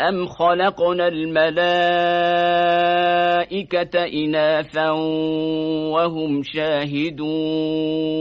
أم خلقنا الملائكة إناثا وهم شاهدون